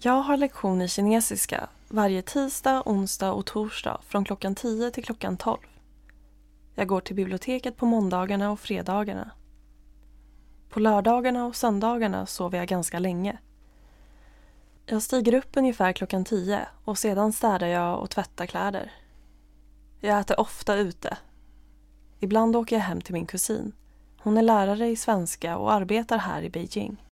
Jag har lektion i kinesiska varje tisdag, onsdag och torsdag från klockan 10 till klockan 12. Jag går till biblioteket på måndagarna och fredagarna. På lördagarna och söndagarna sover jag ganska länge. Jag stiger upp ungefär klockan 10 och sedan städar jag och tvättar kläder. Jag äter ofta ute. Ibland åker jag hem till min kusin. Hon är lärare i svenska och arbetar här i Beijing.